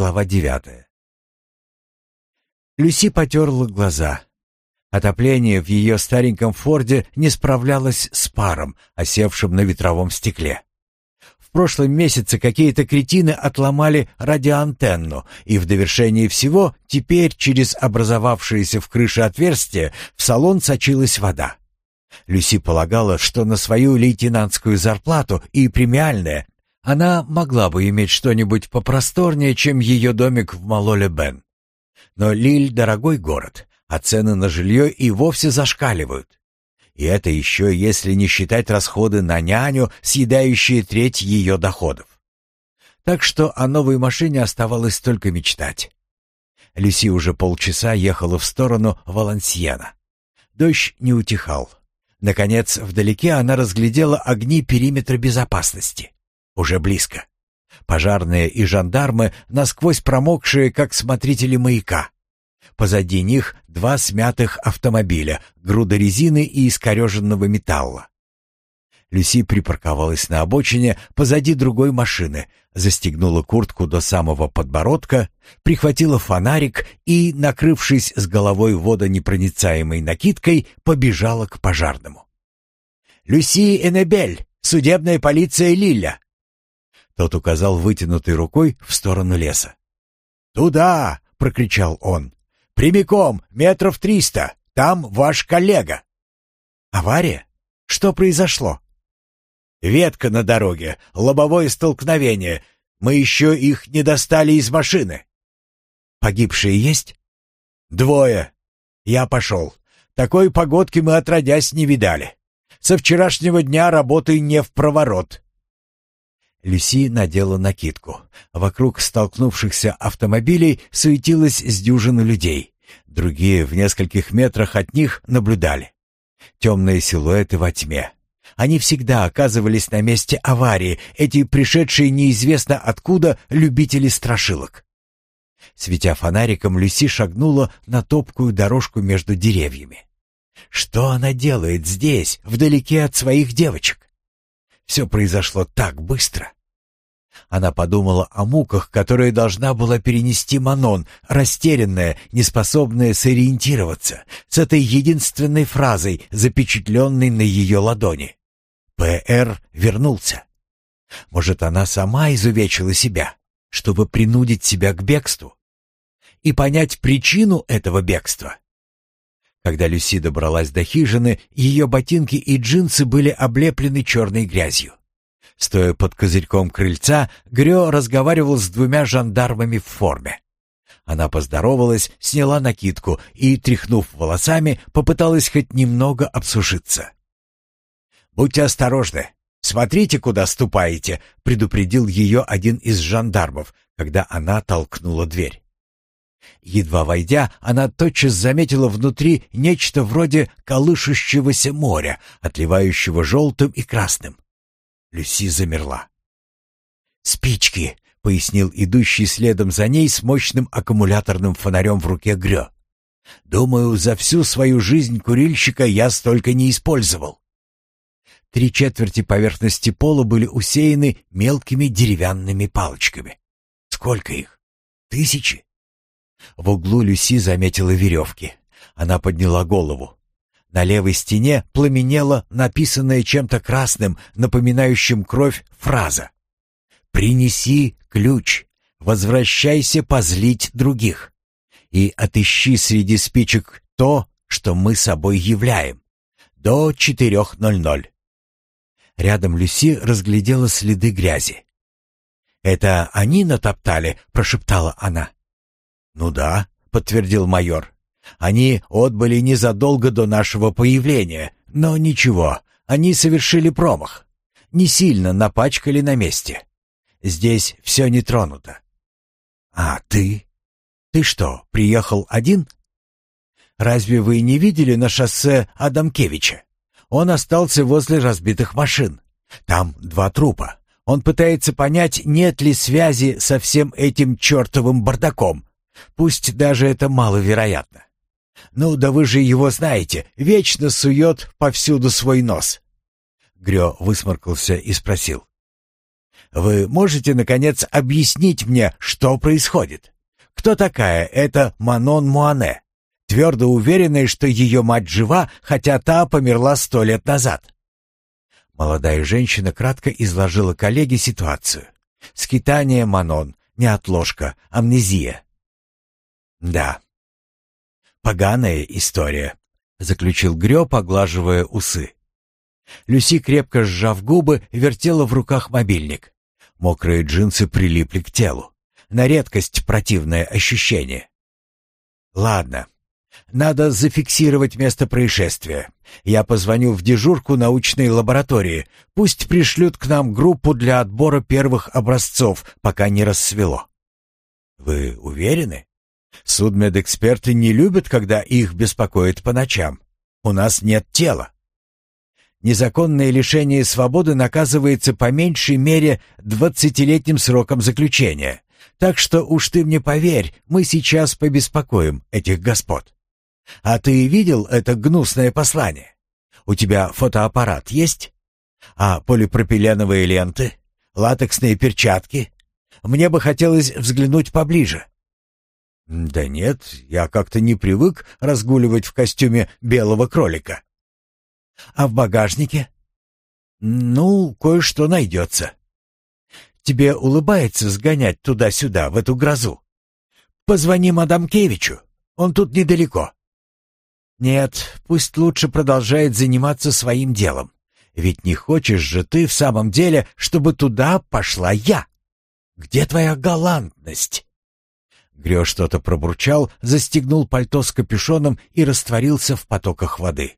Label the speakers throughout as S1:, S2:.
S1: Глава девятая. Люси потерла глаза. Отопление в ее стареньком Форде не справлялось с паром, осевшим на ветровом стекле. В прошлом месяце какие-то кретины отломали радиоантенну, и в довершении всего теперь через образовавшееся в крыше отверстие в салон сочилась вода. Люси полагала, что на свою лейтенантскую зарплату и премиальное она могла бы иметь что-нибудь попросторнее, чем ее домик в Малоле-Бен. Но Лиль — дорогой город, а цены на жилье и вовсе зашкаливают. И это еще если не считать расходы на няню, съедающие треть ее доходов. Так что о новой машине оставалось только мечтать. Люси уже полчаса ехала в сторону Валансьена. Дождь не утихал. Наконец, вдалеке она разглядела огни периметра безопасности. Уже близко. Пожарные и жандармы, насквозь промокшие, как смотрители маяка. Позади них два смятых автомобиля, груда резины и искореженного металла. Люси припарковалась на обочине позади другой машины, застегнула куртку до самого подбородка, прихватила фонарик и, накрывшись с головой водонепроницаемой накидкой, побежала к пожарному. «Люси Энебель, судебная полиция Лилля!» Тот указал вытянутой рукой в сторону леса. «Туда!» — прокричал он. «Прямиком, метров триста. Там ваш коллега». «Авария? Что произошло?» «Ветка на дороге, лобовое столкновение. Мы еще их не достали из машины». «Погибшие есть?» «Двое. Я пошел. Такой погодки мы отродясь не видали. Со вчерашнего дня работы не в проворот. Люси надела накидку. Вокруг столкнувшихся автомобилей суетилась с дюжины людей. Другие в нескольких метрах от них наблюдали. Темные силуэты во тьме. Они всегда оказывались на месте аварии, эти пришедшие неизвестно откуда любители страшилок. Светя фонариком, Люси шагнула на топкую дорожку между деревьями. Что она делает здесь, вдалеке от своих девочек? Все произошло так быстро. Она подумала о муках, которые должна была перенести Манон, растерянная, неспособная сориентироваться, с этой единственной фразой, запечатленной на ее ладони. П.Р. вернулся. Может, она сама изувечила себя, чтобы принудить себя к бегству? И понять причину этого бегства? Когда Люси добралась до хижины, ее ботинки и джинсы были облеплены черной грязью. Стоя под козырьком крыльца, Грё разговаривал с двумя жандармами в форме. Она поздоровалась, сняла накидку и, тряхнув волосами, попыталась хоть немного обсушиться. «Будьте осторожны. Смотрите, куда ступаете», — предупредил ее один из жандармов, когда она толкнула дверь. Едва войдя, она тотчас заметила внутри нечто вроде колышущегося моря, отливающего желтым и красным. Люси замерла. «Спички», — пояснил идущий следом за ней с мощным аккумуляторным фонарем в руке Грё. «Думаю, за всю свою жизнь курильщика я столько не использовал». Три четверти поверхности пола были усеяны мелкими деревянными палочками. Сколько их? Тысячи? В углу Люси заметила веревки. Она подняла голову. На левой стене пламенела написанная чем-то красным, напоминающим кровь, фраза. «Принеси ключ, возвращайся позлить других и отыщи среди спичек то, что мы собой являем. До четырех ноль ноль». Рядом Люси разглядела следы грязи. «Это они натоптали?» — прошептала она. «Ну да», — подтвердил майор. «Они отбыли незадолго до нашего появления, но ничего, они совершили промах. Не сильно напачкали на месте. Здесь все не тронуто». «А ты? Ты что, приехал один?» «Разве вы не видели на шоссе Адамкевича? Он остался возле разбитых машин. Там два трупа. Он пытается понять, нет ли связи со всем этим чертовым бардаком, Пусть даже это маловероятно. Ну да вы же его знаете, вечно сует повсюду свой нос. Грё высморкался и спросил. Вы можете, наконец, объяснить мне, что происходит? Кто такая эта Манон Муане, твердо уверенная, что ее мать жива, хотя та померла сто лет назад?» Молодая женщина кратко изложила коллеге ситуацию. Скитание Манон, неотложка, амнезия. «Да, поганая история», — заключил Грё, поглаживая усы. Люси, крепко сжав губы, вертела в руках мобильник. Мокрые джинсы прилипли к телу. На редкость противное ощущение. «Ладно, надо зафиксировать место происшествия. Я позвоню в дежурку научной лаборатории. Пусть пришлют к нам группу для отбора первых образцов, пока не рассвело. Вы уверены? Судмедэксперты не любят, когда их беспокоит по ночам. У нас нет тела. Незаконное лишение свободы наказывается по меньшей мере двадцатилетним сроком заключения. Так что уж ты мне поверь, мы сейчас побеспокоим этих господ. А ты видел это гнусное послание? У тебя фотоаппарат есть? А полипропиленовые ленты? Латексные перчатки? Мне бы хотелось взглянуть поближе. Да нет, я как-то не привык разгуливать в костюме белого кролика. А в багажнике? Ну, кое-что найдется. Тебе улыбается сгонять туда-сюда, в эту грозу? Позвони мадам Кевичу, он тут недалеко. Нет, пусть лучше продолжает заниматься своим делом. Ведь не хочешь же ты в самом деле, чтобы туда пошла я. Где твоя галантность? Грё что-то пробурчал, застегнул пальто с капюшоном и растворился в потоках воды.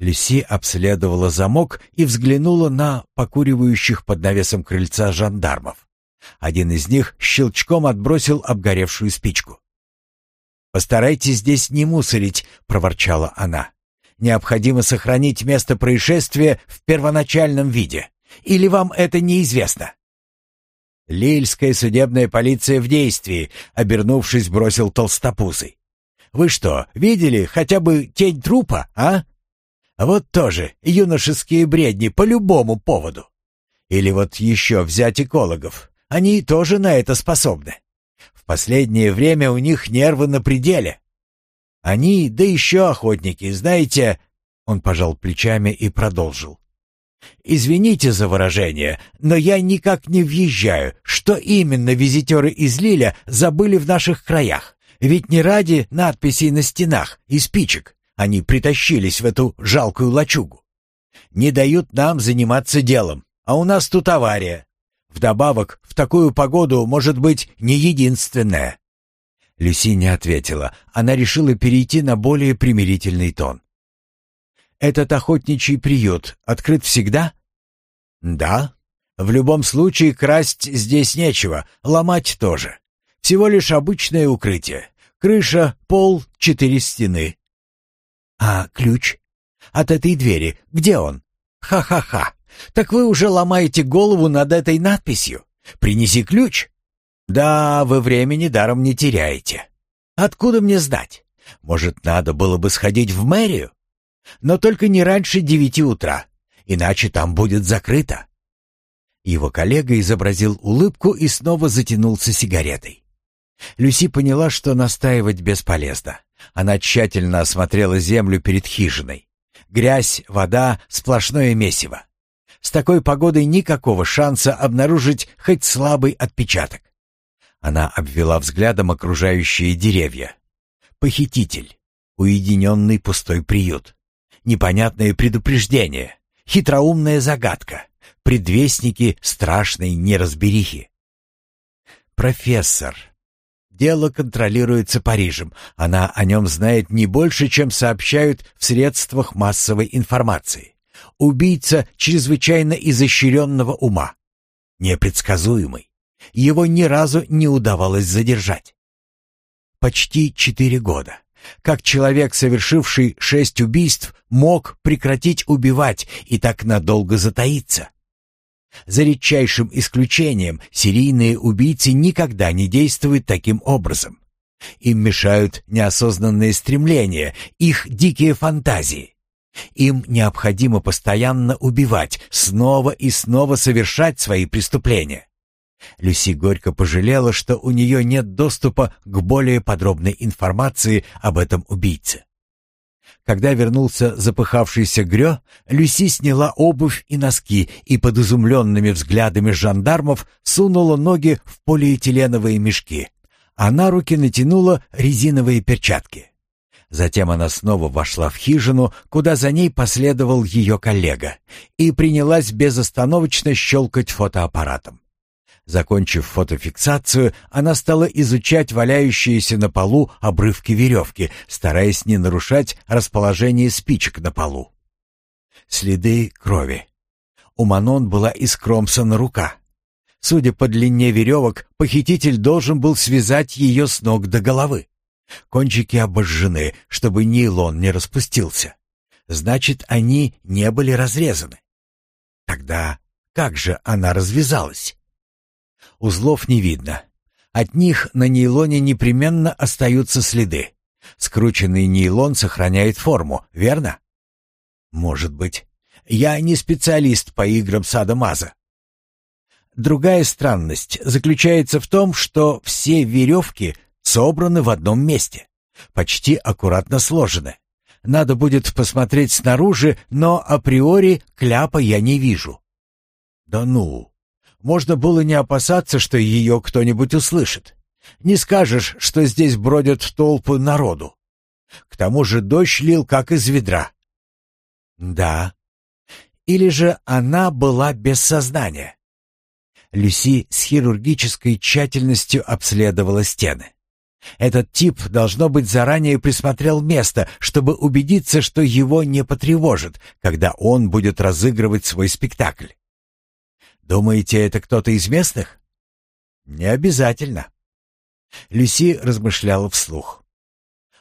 S1: Люси обследовала замок и взглянула на покуривающих под навесом крыльца жандармов. Один из них щелчком отбросил обгоревшую спичку. «Постарайтесь здесь не мусорить», — проворчала она. «Необходимо сохранить место происшествия в первоначальном виде. Или вам это неизвестно?» «Лильская судебная полиция в действии», — обернувшись, бросил толстопузый. «Вы что, видели хотя бы тень трупа, а? Вот тоже юношеские бредни по любому поводу. Или вот еще взять экологов. Они тоже на это способны последнее время у них нервы на пределе. Они, да еще охотники, знаете...» Он пожал плечами и продолжил. «Извините за выражение, но я никак не въезжаю, что именно визитеры из Лиля забыли в наших краях. Ведь не ради надписей на стенах и спичек они притащились в эту жалкую лачугу. Не дают нам заниматься делом, а у нас тут авария. Вдобавок, в такую погоду может быть не единственная. Люси не ответила. Она решила перейти на более примирительный тон. «Этот охотничий приют открыт всегда?» «Да. В любом случае красть здесь нечего, ломать тоже. Всего лишь обычное укрытие. Крыша, пол, четыре стены». «А ключ? От этой двери, где он? Ха-ха-ха!» Так вы уже ломаете голову над этой надписью? Принеси ключ. Да, вы времени даром не теряете. Откуда мне знать? Может, надо было бы сходить в мэрию? Но только не раньше девяти утра, иначе там будет закрыто. Его коллега изобразил улыбку и снова затянулся сигаретой. Люси поняла, что настаивать бесполезно. Она тщательно осмотрела землю перед хижиной. Грязь, вода, сплошное месиво. С такой погодой никакого шанса обнаружить хоть слабый отпечаток. Она обвела взглядом окружающие деревья. Похититель. Уединенный пустой приют. Непонятное предупреждение. Хитроумная загадка. Предвестники страшной неразберихи. Профессор. Дело контролируется Парижем. Она о нем знает не больше, чем сообщают в средствах массовой информации. Убийца чрезвычайно изощренного ума. Непредсказуемый. Его ни разу не удавалось задержать. Почти четыре года. Как человек, совершивший шесть убийств, мог прекратить убивать и так надолго затаиться? За редчайшим исключением, серийные убийцы никогда не действуют таким образом. Им мешают неосознанные стремления, их дикие фантазии. Им необходимо постоянно убивать, снова и снова совершать свои преступления. Люси горько пожалела, что у нее нет доступа к более подробной информации об этом убийце. Когда вернулся запыхавшийся Грё, Люси сняла обувь и носки и под изумленными взглядами жандармов сунула ноги в полиэтиленовые мешки, а на руки натянула резиновые перчатки. Затем она снова вошла в хижину, куда за ней последовал ее коллега, и принялась безостановочно щелкать фотоаппаратом. Закончив фотофиксацию, она стала изучать валяющиеся на полу обрывки веревки, стараясь не нарушать расположение спичек на полу. Следы крови. У Манон была искромсана рука. Судя по длине веревок, похититель должен был связать ее с ног до головы. Кончики обожжены, чтобы нейлон не распустился. Значит, они не были разрезаны. Тогда как же она развязалась? Узлов не видно. От них на нейлоне непременно остаются следы. Скрученный нейлон сохраняет форму, верно? Может быть. Я не специалист по играм сада-маза. Другая странность заключается в том, что все веревки собраны в одном месте, почти аккуратно сложены. Надо будет посмотреть снаружи, но априори кляпа я не вижу. Да ну, можно было не опасаться, что ее кто-нибудь услышит. Не скажешь, что здесь бродят толпы народу. К тому же дождь лил как из ведра. Да. Или же она была без сознания. Люси с хирургической тщательностью обследовала стены. Этот тип, должно быть, заранее присмотрел место, чтобы убедиться, что его не потревожит, когда он будет разыгрывать свой спектакль. Думаете, это кто-то из местных? Не обязательно. Люси размышляла вслух.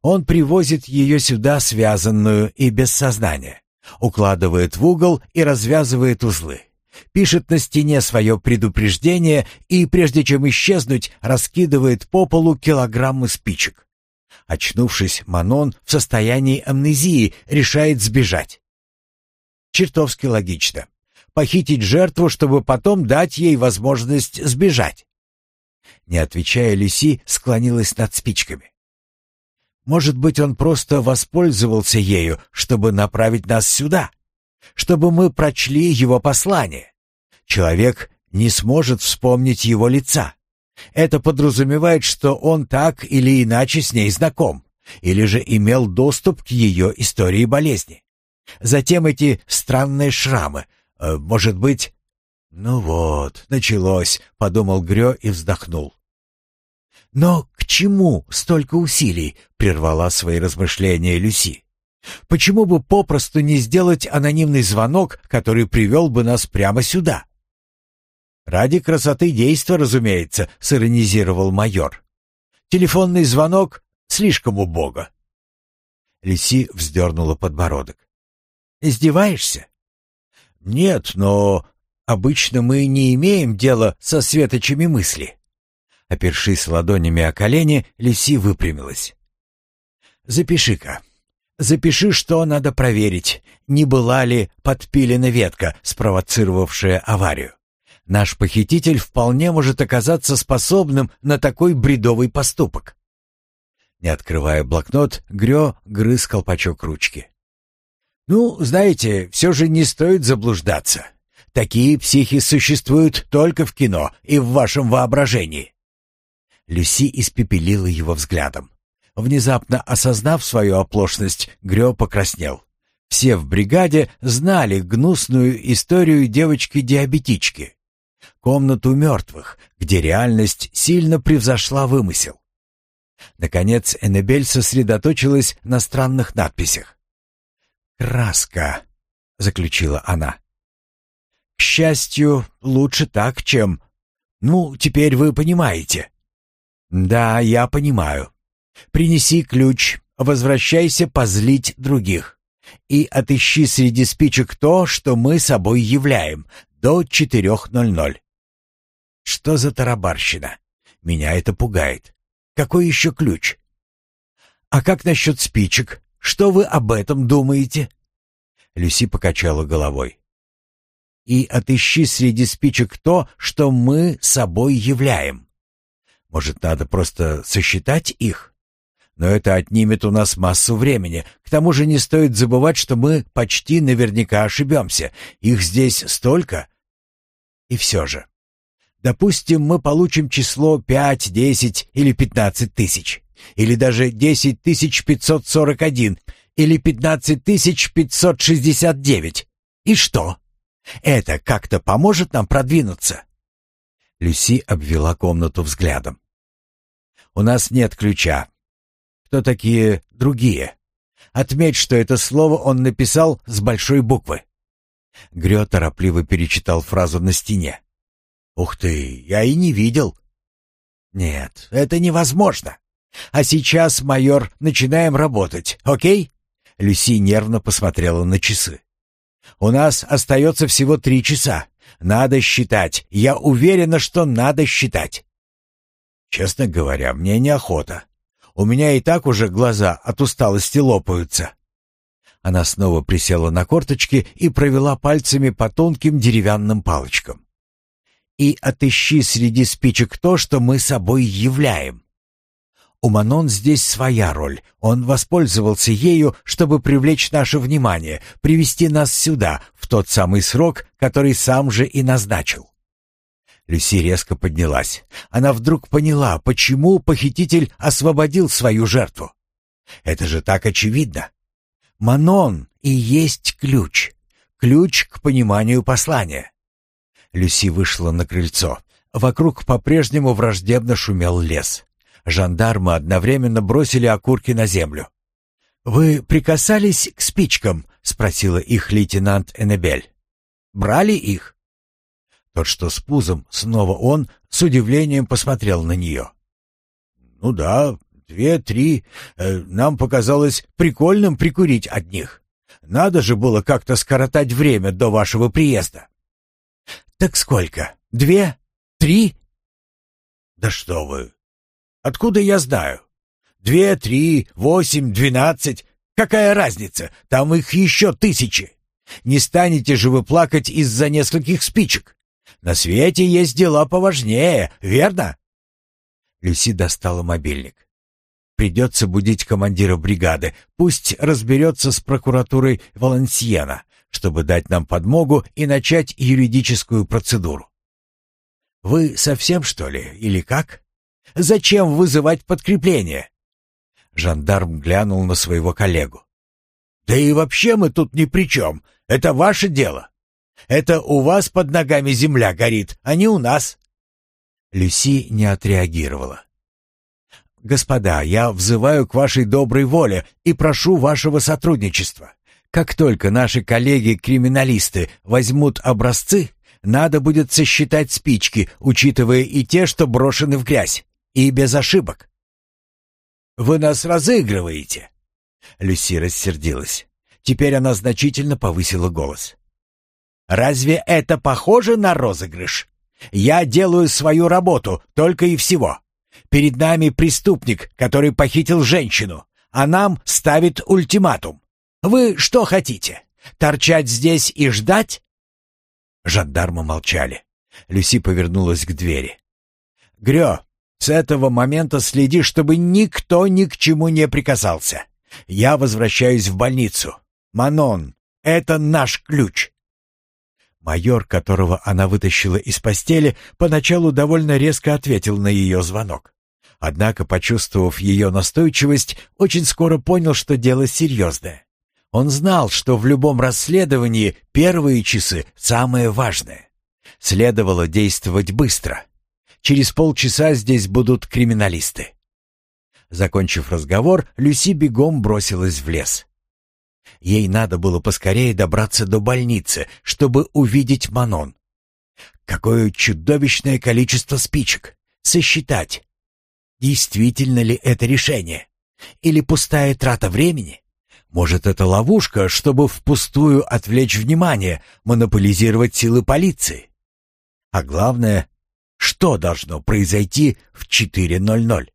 S1: Он привозит ее сюда связанную и без сознания, укладывает в угол и развязывает узлы, пишет на стене свое предупреждение и, прежде чем исчезнуть, раскидывает по полу килограммы спичек. Очнувшись, Манон в состоянии амнезии решает сбежать. Чертовски логично похитить жертву, чтобы потом дать ей возможность сбежать. Не отвечая, Люси склонилась над спичками. Может быть, он просто воспользовался ею, чтобы направить нас сюда, чтобы мы прочли его послание. Человек не сможет вспомнить его лица. Это подразумевает, что он так или иначе с ней знаком, или же имел доступ к ее истории болезни. Затем эти странные шрамы, может быть...» «Ну вот, началось», — подумал Грё и вздохнул. «Но к чему столько усилий?» — прервала свои размышления Люси. «Почему бы попросту не сделать анонимный звонок, который привел бы нас прямо сюда?» «Ради красоты действа, разумеется», — сиронизировал майор. «Телефонный звонок слишком убого». Люси вздернула подбородок. «Издеваешься? «Нет, но обычно мы не имеем дела со светочами мысли». Опершись ладонями о колени, Лиси выпрямилась. «Запиши-ка. Запиши, что надо проверить, не была ли подпилена ветка, спровоцировавшая аварию. Наш похититель вполне может оказаться способным на такой бредовый поступок». Не открывая блокнот, Грё грыз колпачок ручки. Ну, знаете, все же не стоит заблуждаться. Такие психи существуют только в кино и в вашем воображении. Люси испепелила его взглядом. Внезапно осознав свою оплошность, Грё покраснел. Все в бригаде знали гнусную историю девочки-диабетички. Комнату мертвых, где реальность сильно превзошла вымысел. Наконец Эннебель сосредоточилась на странных надписях. «Краска», — заключила она. «К счастью, лучше так, чем... Ну, теперь вы понимаете». «Да, я понимаю. Принеси ключ, возвращайся позлить других и отыщи среди спичек то, что мы собой являем, до четырех ноль ноль». «Что за тарабарщина? Меня это пугает. Какой еще ключ?» «А как насчет спичек? Что вы об этом думаете?» Люси покачала головой. «И отыщи среди спичек то, что мы собой являем. Может, надо просто сосчитать их? Но это отнимет у нас массу времени. К тому же не стоит забывать, что мы почти наверняка ошибемся. Их здесь столько. И все же. Допустим, мы получим число 5, 10 или 15 тысяч. Или даже 10 541 или 15 569. И что? Это как-то поможет нам продвинуться?» Люси обвела комнату взглядом. «У нас нет ключа. Кто такие другие? Отметь, что это слово он написал с большой буквы». Грё торопливо перечитал фразу на стене. «Ух ты, я и не видел». «Нет, это невозможно. А сейчас, майор, начинаем работать, окей?» Люси нервно посмотрела на часы. «У нас остается всего три часа. Надо считать. Я уверена, что надо считать». «Честно говоря, мне неохота. У меня и так уже глаза от усталости лопаются». Она снова присела на корточки и провела пальцами по тонким деревянным палочкам. «И отыщи среди спичек то, что мы собой являем. У Манон здесь своя роль. Он воспользовался ею, чтобы привлечь наше внимание, привести нас сюда, в тот самый срок, который сам же и назначил. Люси резко поднялась. Она вдруг поняла, почему похититель освободил свою жертву. Это же так очевидно. Манон и есть ключ. Ключ к пониманию послания. Люси вышла на крыльцо. Вокруг по-прежнему враждебно шумел лес. Жандармы одновременно бросили окурки на землю. «Вы прикасались к спичкам?» — спросила их лейтенант Эннебель. «Брали их?» Тот, что с пузом, снова он, с удивлением посмотрел на нее. «Ну да, две-три. Э, нам показалось прикольным прикурить от них. Надо же было как-то скоротать время до вашего приезда». «Так сколько? Две? Три?» «Да что вы! Откуда я знаю? Две, три, восемь, двенадцать. Какая разница? Там их еще тысячи. Не станете же вы плакать из-за нескольких спичек. На свете есть дела поважнее, верно?» Люси достала мобильник. «Придется будить командира бригады. Пусть разберется с прокуратурой Валансиена, чтобы дать нам подмогу и начать юридическую процедуру». «Вы совсем, что ли, или как?» Зачем вызывать подкрепление?» Жандарм глянул на своего коллегу. «Да и вообще мы тут ни при чем. Это ваше дело. Это у вас под ногами земля горит, а не у нас». Люси не отреагировала. «Господа, я взываю к вашей доброй воле и прошу вашего сотрудничества. Как только наши коллеги-криминалисты возьмут образцы, надо будет сосчитать спички, учитывая и те, что брошены в грязь. И без ошибок. «Вы нас разыгрываете!» Люси рассердилась. Теперь она значительно повысила голос. «Разве это похоже на розыгрыш? Я делаю свою работу, только и всего. Перед нами преступник, который похитил женщину, а нам ставит ультиматум. Вы что хотите? Торчать здесь и ждать?» Жандармы молчали. Люси повернулась к двери. «Грё, с этого момента следи, чтобы никто ни к чему не прикасался. Я возвращаюсь в больницу. Манон, это наш ключ. Майор, которого она вытащила из постели, поначалу довольно резко ответил на ее звонок. Однако, почувствовав ее настойчивость, очень скоро понял, что дело серьезное. Он знал, что в любом расследовании первые часы самое важное. Следовало действовать быстро. Через полчаса здесь будут криминалисты. Закончив разговор, Люси бегом бросилась в лес. Ей надо было поскорее добраться до больницы, чтобы увидеть Манон. Какое чудовищное количество спичек! Сосчитать. Действительно ли это решение? Или пустая трата времени? Может, это ловушка, чтобы впустую отвлечь внимание, монополизировать силы полиции? А главное, что должно произойти в 4.00?